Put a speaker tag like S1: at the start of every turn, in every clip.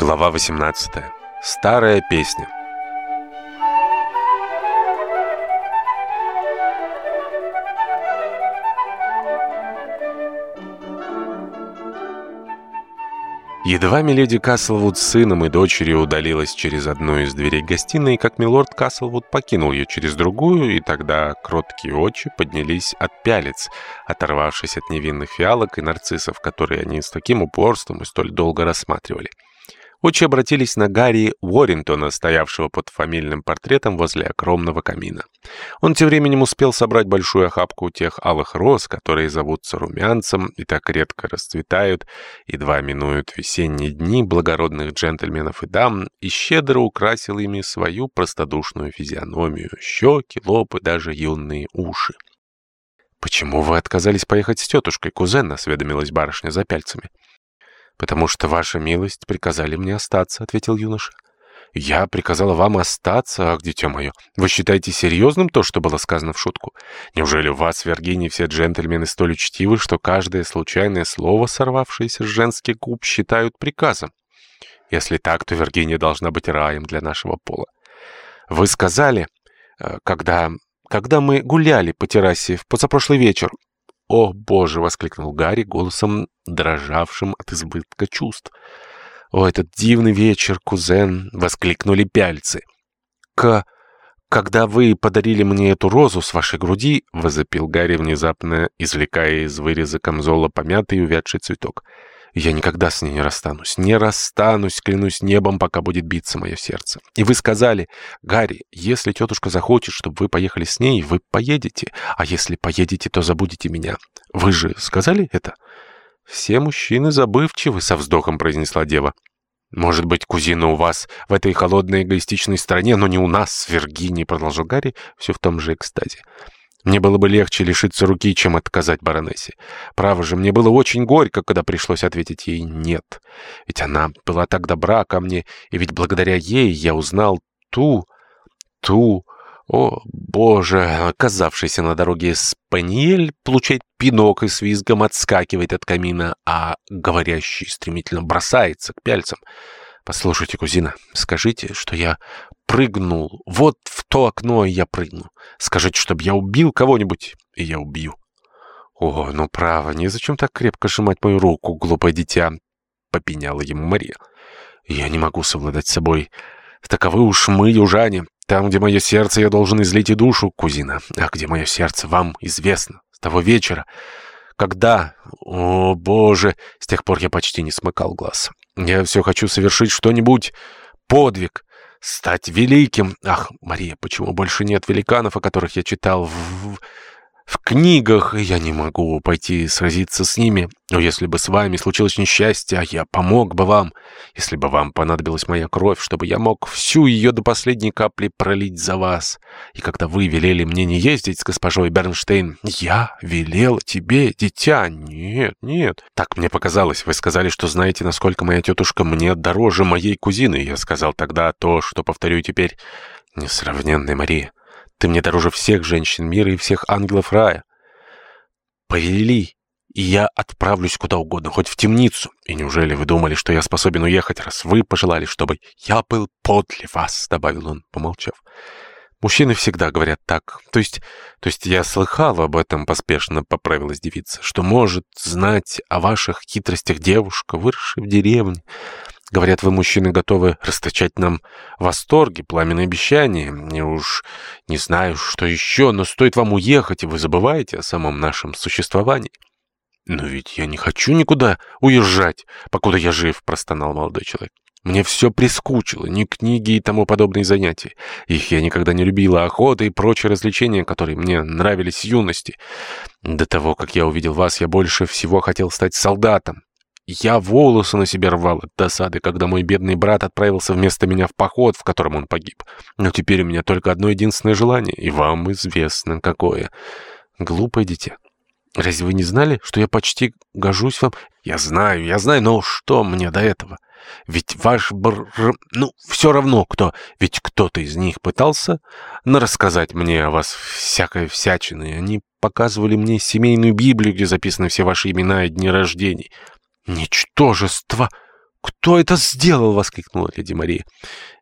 S1: Глава 18. Старая песня. Едва миледи Каслвуд с сыном и дочерью удалилась через одну из дверей гостиной, как милорд Каслвуд покинул ее через другую, и тогда кроткие очи поднялись от пялец, оторвавшись от невинных фиалок и нарциссов, которые они с таким упорством и столь долго рассматривали. Очи обратились на Гарри Уоррингтона, стоявшего под фамильным портретом возле огромного камина. Он тем временем успел собрать большую охапку тех алых роз, которые зовутся румянцем и так редко расцветают, едва минуют весенние дни благородных джентльменов и дам, и щедро украсил ими свою простодушную физиономию, щеки, лоб и даже юные уши. «Почему вы отказались поехать с тетушкой, кузен?» — осведомилась барышня за пяльцами. «Потому что ваша милость приказали мне остаться», — ответил юноша. «Я приказала вам остаться, ах, дитя мое. Вы считаете серьезным то, что было сказано в шутку? Неужели у вас, Виргинии, все джентльмены столь учтивы, что каждое случайное слово, сорвавшееся с женских губ, считают приказом? Если так, то Виргиния должна быть раем для нашего пола. Вы сказали, э, когда... когда мы гуляли по террасе в позапрошлый вечер, «О, Боже!» — воскликнул Гарри голосом, дрожавшим от избытка чувств. «О, этот дивный вечер, кузен!» — воскликнули пяльцы. «К... когда вы подарили мне эту розу с вашей груди...» — возопил Гарри, внезапно извлекая из выреза камзола помятый увядший цветок. Я никогда с ней не расстанусь. Не расстанусь, клянусь небом, пока будет биться мое сердце. И вы сказали, Гарри, если тетушка захочет, чтобы вы поехали с ней, вы поедете. А если поедете, то забудете меня. Вы же сказали это? Все мужчины забывчивы, со вздохом произнесла дева. «Может быть, кузина у вас в этой холодной эгоистичной стране, но не у нас, в Виргинии», — продолжил Гарри, все в том же экстазе. Мне было бы легче лишиться руки, чем отказать баронессе. Право же, мне было очень горько, когда пришлось ответить ей «нет». Ведь она была так добра ко мне, и ведь благодаря ей я узнал ту, ту... О, боже, оказавшийся на дороге спаниель получает пинок и с визгом отскакивает от камина, а говорящий стремительно бросается к пяльцам. «Послушайте, кузина, скажите, что я прыгнул. Вот в то окно я прыгну. Скажите, чтобы я убил кого-нибудь, и я убью». «О, ну право, незачем так крепко сжимать мою руку, глупое дитя», — попеняла ему Мария. «Я не могу совладать с собой. Таковы уж мы, южане. Там, где мое сердце, я должен излить и душу, кузина. А где мое сердце, вам известно. С того вечера, когда... О, боже! С тех пор я почти не смыкал глаз. Я все хочу совершить что-нибудь, подвиг, стать великим. Ах, Мария, почему больше нет великанов, о которых я читал в в книгах, я не могу пойти сразиться с ними. Но если бы с вами случилось несчастье, а я помог бы вам, если бы вам понадобилась моя кровь, чтобы я мог всю ее до последней капли пролить за вас. И когда вы велели мне не ездить с госпожой Бернштейн, я велел тебе, дитя. Нет, нет. Так мне показалось. Вы сказали, что знаете, насколько моя тетушка мне дороже моей кузины. Я сказал тогда то, что повторю теперь. Несравненная Мария. Ты мне дороже всех женщин мира и всех ангелов рая. Повели, и я отправлюсь куда угодно, хоть в темницу. И неужели вы думали, что я способен уехать, раз вы пожелали, чтобы я был подле вас?» — добавил он, помолчав. «Мужчины всегда говорят так. То есть, то есть я слыхала об этом, поспешно поправилась девица, что может знать о ваших хитростях девушка, выросшая в деревне». Говорят, вы, мужчины, готовы расточать нам восторги, пламенные обещания. Не уж не знаю, что еще, но стоит вам уехать, и вы забываете о самом нашем существовании. «Но ведь я не хочу никуда уезжать, покуда я жив», — простонал молодой человек. «Мне все прискучило, ни книги и тому подобные занятия. Их я никогда не любила, охота и прочие развлечения, которые мне нравились с юности. До того, как я увидел вас, я больше всего хотел стать солдатом. Я волосы на себе рвал от досады, когда мой бедный брат отправился вместо меня в поход, в котором он погиб. Но теперь у меня только одно единственное желание, и вам известно какое. Глупое дитя. Разве вы не знали, что я почти гожусь вам? Я знаю, я знаю, но что мне до этого? Ведь ваш бр... Ну, все равно кто. Ведь кто-то из них пытался рассказать мне о вас всякой всячины. Они показывали мне семейную Библию, где записаны все ваши имена и дни рождений. «Ничтожество! кто это сделал?» — воскликнула леди Мария.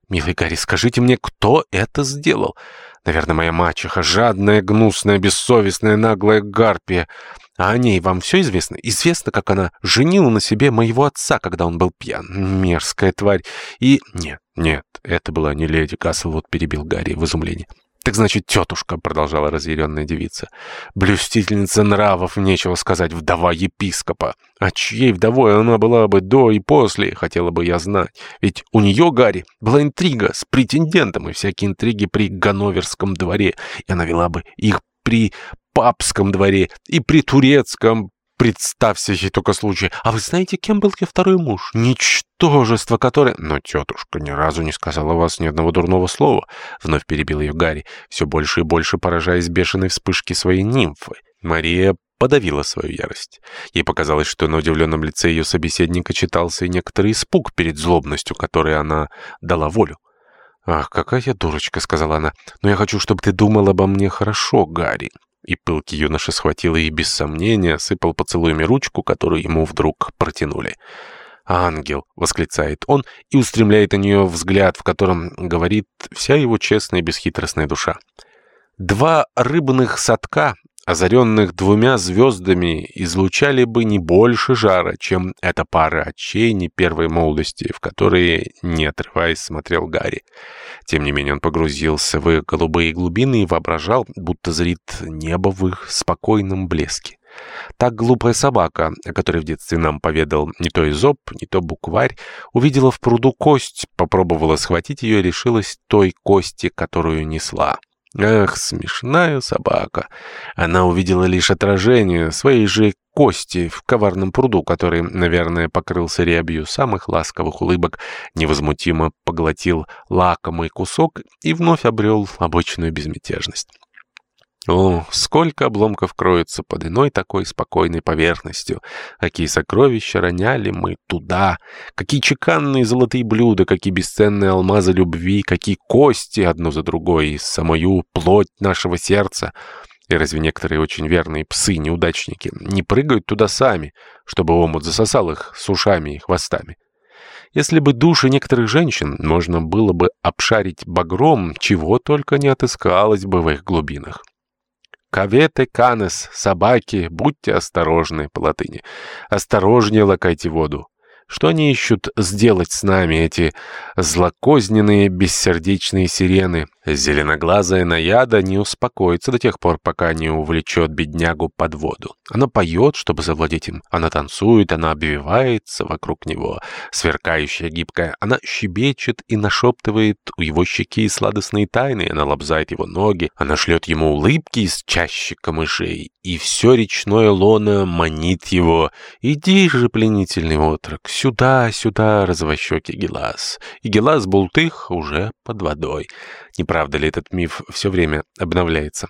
S1: «Милый Гарри, скажите мне, кто это сделал? Наверное, моя мачеха, жадная, гнусная, бессовестная, наглая гарпия. А о ней вам все известно? Известно, как она женила на себе моего отца, когда он был пьян. Мерзкая тварь. И... Нет, нет, это была не леди Каслвуд, перебил Гарри в изумлении. «Так значит, тетушка», — продолжала разъяренная девица, «блюстительница нравов, нечего сказать, вдова епископа. А чьей вдовой она была бы до и после, хотела бы я знать. Ведь у нее, Гарри, была интрига с претендентом и всякие интриги при Ганноверском дворе, и она вела бы их при папском дворе и при турецком, Представься ей только случай. А вы знаете, кем был ее второй муж? Ничтожество, которое... Но тетушка ни разу не сказала вас ни одного дурного слова. Вновь перебил ее Гарри, все больше и больше поражаясь бешеной вспышки своей нимфы. Мария подавила свою ярость. Ей показалось, что на удивленном лице ее собеседника читался и некоторый испуг перед злобностью, которой она дала волю. «Ах, какая я дурочка», — сказала она. «Но я хочу, чтобы ты думал обо мне хорошо, Гарри». И пылкий юноша схватил и без сомнения осыпал поцелуями ручку, которую ему вдруг протянули. «Ангел!» — восклицает он и устремляет на нее взгляд, в котором говорит вся его честная и бесхитростная душа. Два рыбных садка озаренных двумя звездами, излучали бы не больше жара, чем эта пара отчаяний первой молодости, в которые, не отрываясь, смотрел Гарри. Тем не менее он погрузился в их голубые глубины и воображал, будто зрит небо в их спокойном блеске. Так глупая собака, о которой в детстве нам поведал не то изоб, не то букварь, увидела в пруду кость, попробовала схватить ее и лишилась той кости, которую несла. Ах, смешная собака. Она увидела лишь отражение своей же кости в коварном пруду, который, наверное, покрылся рябью самых ласковых улыбок, невозмутимо поглотил лакомый кусок и вновь обрел обычную безмятежность. О, сколько обломков кроется под иной такой спокойной поверхностью. Какие сокровища роняли мы туда. Какие чеканные золотые блюда, какие бесценные алмазы любви, какие кости одну за другой, из самую плоть нашего сердца. И разве некоторые очень верные псы-неудачники не прыгают туда сами, чтобы омут засосал их с ушами и хвостами? Если бы души некоторых женщин можно было бы обшарить багром, чего только не отыскалось бы в их глубинах. «Кавете канес» — собаки, будьте осторожны по латыни. Осторожнее лакайте воду. Что они ищут сделать с нами, эти злокозненные бессердечные сирены? Зеленоглазая наяда не успокоится до тех пор, пока не увлечет беднягу под воду. Она поет, чтобы завладеть им. Она танцует, она обвивается вокруг него. Сверкающая, гибкая, она щебечет и нашептывает у его щеки сладостные тайны. Она лобзает его ноги, она шлет ему улыбки из чащи камышей. И все речное лоно манит его. «Иди же, пленительный отрок, сюда, сюда, развощекий Гелас». И Гелас Бултых уже под водой. Не правда ли этот миф все время обновляется?